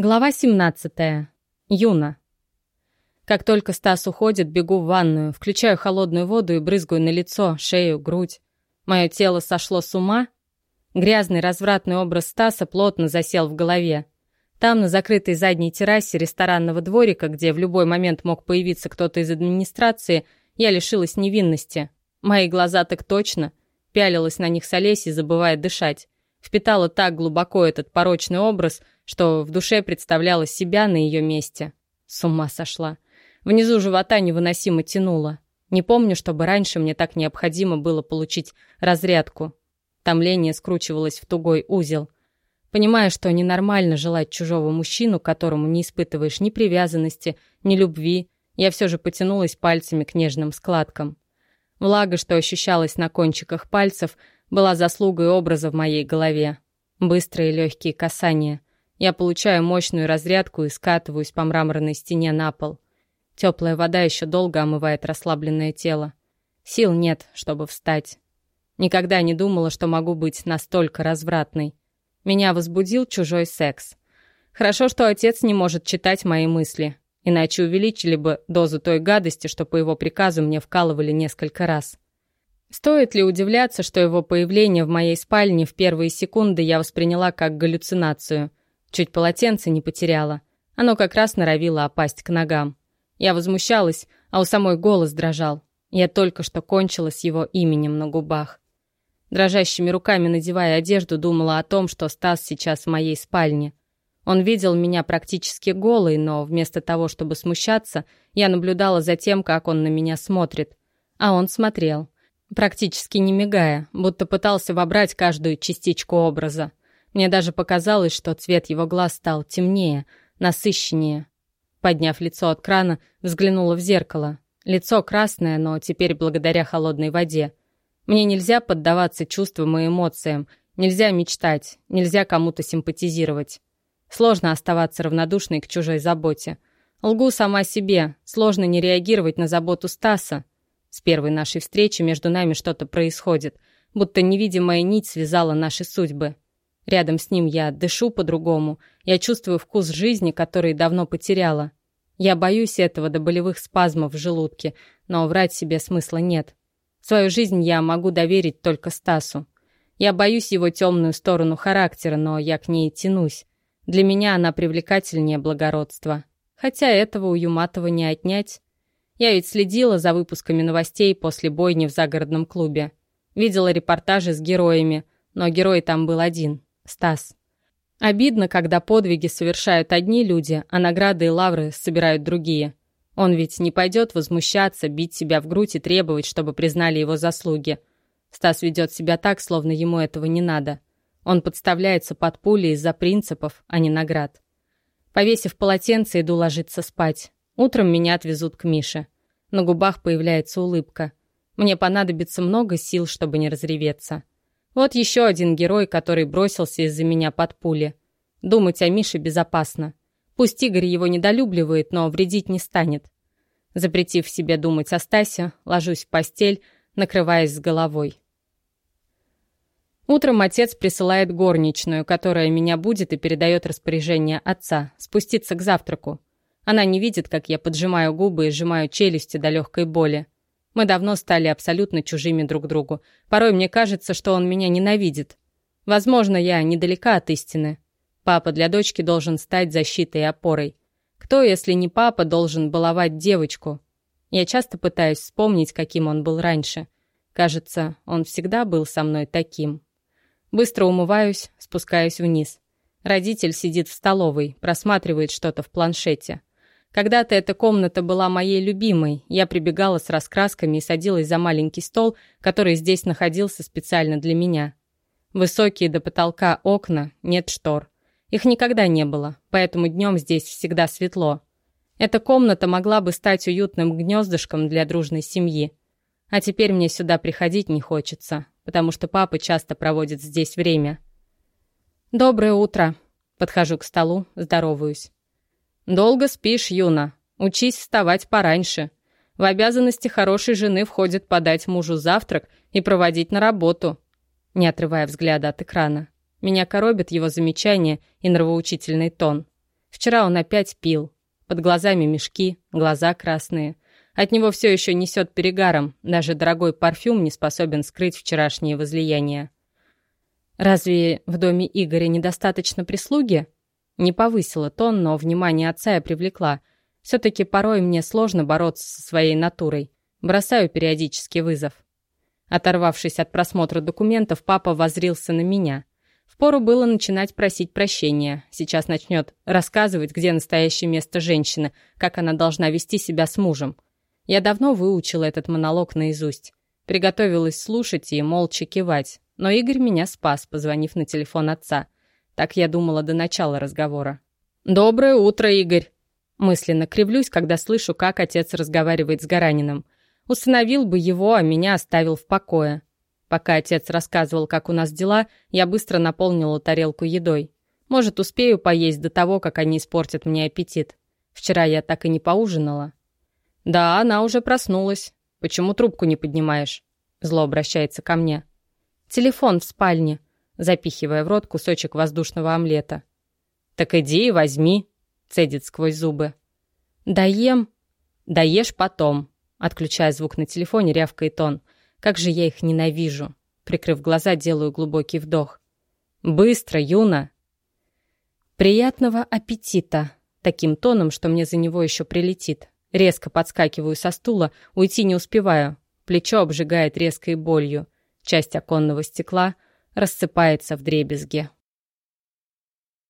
Глава 17. Юна. Как только Стас уходит, бегу в ванную, включаю холодную воду и брызгаю на лицо, шею, грудь. Мое тело сошло с ума. Грязный развратный образ Стаса плотно засел в голове. Там, на закрытой задней террасе ресторанного дворика, где в любой момент мог появиться кто-то из администрации, я лишилась невинности. Мои глаза так точно. Пялилась на них с Олесей, забывая дышать. Впитала так глубоко этот порочный образ — что в душе представляла себя на ее месте. С ума сошла. Внизу живота невыносимо тянуло. Не помню, чтобы раньше мне так необходимо было получить разрядку. Томление скручивалось в тугой узел. Понимая, что ненормально желать чужого мужчину, которому не испытываешь ни привязанности, ни любви, я все же потянулась пальцами к нежным складкам. Влага, что ощущалась на кончиках пальцев, была заслугой образа в моей голове. Быстрые легкие касания. Я получаю мощную разрядку и скатываюсь по мраморной стене на пол. Теплая вода еще долго омывает расслабленное тело. Сил нет, чтобы встать. Никогда не думала, что могу быть настолько развратной. Меня возбудил чужой секс. Хорошо, что отец не может читать мои мысли, иначе увеличили бы дозу той гадости, что по его приказу мне вкалывали несколько раз. Стоит ли удивляться, что его появление в моей спальне в первые секунды я восприняла как галлюцинацию? Чуть полотенце не потеряла. Оно как раз норовило опасть к ногам. Я возмущалась, а у самой голос дрожал. Я только что кончила с его именем на губах. Дрожащими руками надевая одежду, думала о том, что Стас сейчас в моей спальне. Он видел меня практически голой, но вместо того, чтобы смущаться, я наблюдала за тем, как он на меня смотрит. А он смотрел, практически не мигая, будто пытался вобрать каждую частичку образа. Мне даже показалось, что цвет его глаз стал темнее, насыщеннее. Подняв лицо от крана, взглянула в зеркало. Лицо красное, но теперь благодаря холодной воде. Мне нельзя поддаваться чувствам и эмоциям, нельзя мечтать, нельзя кому-то симпатизировать. Сложно оставаться равнодушной к чужой заботе. Лгу сама себе, сложно не реагировать на заботу Стаса. С первой нашей встречи между нами что-то происходит, будто невидимая нить связала наши судьбы. Рядом с ним я дышу по-другому, я чувствую вкус жизни, который давно потеряла. Я боюсь этого до болевых спазмов в желудке, но врать себе смысла нет. Свою жизнь я могу доверить только Стасу. Я боюсь его темную сторону характера, но я к ней тянусь. Для меня она привлекательнее благородства. Хотя этого у Юматова не отнять. Я ведь следила за выпусками новостей после бойни в загородном клубе. Видела репортажи с героями, но герой там был один Стас. Обидно, когда подвиги совершают одни люди, а награды и лавры собирают другие. Он ведь не пойдет возмущаться, бить себя в грудь и требовать, чтобы признали его заслуги. Стас ведет себя так, словно ему этого не надо. Он подставляется под пули из-за принципов, а не наград. Повесив полотенце, иду ложиться спать. Утром меня отвезут к Мише. На губах появляется улыбка. Мне понадобится много сил, чтобы не разреветься. Вот еще один герой, который бросился из-за меня под пули. Думать о Мише безопасно. Пусть Игорь его недолюбливает, но вредить не станет. Запретив себе думать о Стасе, ложусь в постель, накрываясь с головой. Утром отец присылает горничную, которая меня будет и передает распоряжение отца, спуститься к завтраку. Она не видит, как я поджимаю губы и сжимаю челюсти до легкой боли. Мы давно стали абсолютно чужими друг другу. Порой мне кажется, что он меня ненавидит. Возможно, я недалека от истины. Папа для дочки должен стать защитой и опорой. Кто, если не папа, должен баловать девочку? Я часто пытаюсь вспомнить, каким он был раньше. Кажется, он всегда был со мной таким. Быстро умываюсь, спускаюсь вниз. Родитель сидит в столовой, просматривает что-то в планшете. Когда-то эта комната была моей любимой. Я прибегала с раскрасками и садилась за маленький стол, который здесь находился специально для меня. Высокие до потолка окна, нет штор. Их никогда не было, поэтому днем здесь всегда светло. Эта комната могла бы стать уютным гнездышком для дружной семьи. А теперь мне сюда приходить не хочется, потому что папа часто проводит здесь время. «Доброе утро!» Подхожу к столу, здороваюсь. «Долго спишь, Юна. Учись вставать пораньше. В обязанности хорошей жены входит подать мужу завтрак и проводить на работу». Не отрывая взгляда от экрана. Меня коробит его замечание и нравоучительный тон. Вчера он опять пил. Под глазами мешки, глаза красные. От него все еще несет перегаром, даже дорогой парфюм не способен скрыть вчерашние возлияния. Разве в доме Игоря недостаточно прислуги? Не повысила тон, но внимание отца я привлекла. Все-таки порой мне сложно бороться со своей натурой. Бросаю периодически вызов. Оторвавшись от просмотра документов, папа возрился на меня. Впору было начинать просить прощения. Сейчас начнет рассказывать, где настоящее место женщины, как она должна вести себя с мужем. Я давно выучила этот монолог наизусть. Приготовилась слушать и молча кивать. Но Игорь меня спас, позвонив на телефон отца. Так я думала до начала разговора. «Доброе утро, Игорь!» Мысленно кривлюсь, когда слышу, как отец разговаривает с Гараниным. Установил бы его, а меня оставил в покое. Пока отец рассказывал, как у нас дела, я быстро наполнила тарелку едой. Может, успею поесть до того, как они испортят мне аппетит. Вчера я так и не поужинала. «Да, она уже проснулась. Почему трубку не поднимаешь?» Зло обращается ко мне. «Телефон в спальне», запихивая в рот кусочек воздушного омлета. «Так иди и возьми», — цедит сквозь зубы. «Доем». «Доешь потом», — отключая звук на телефоне, рявкает он. «Как же я их ненавижу». Прикрыв глаза, делаю глубокий вдох. «Быстро, Юна!» «Приятного аппетита!» Таким тоном, что мне за него еще прилетит. Резко подскакиваю со стула, уйти не успеваю. Плечо обжигает резкой болью. Часть оконного стекла рассыпается в дребезге.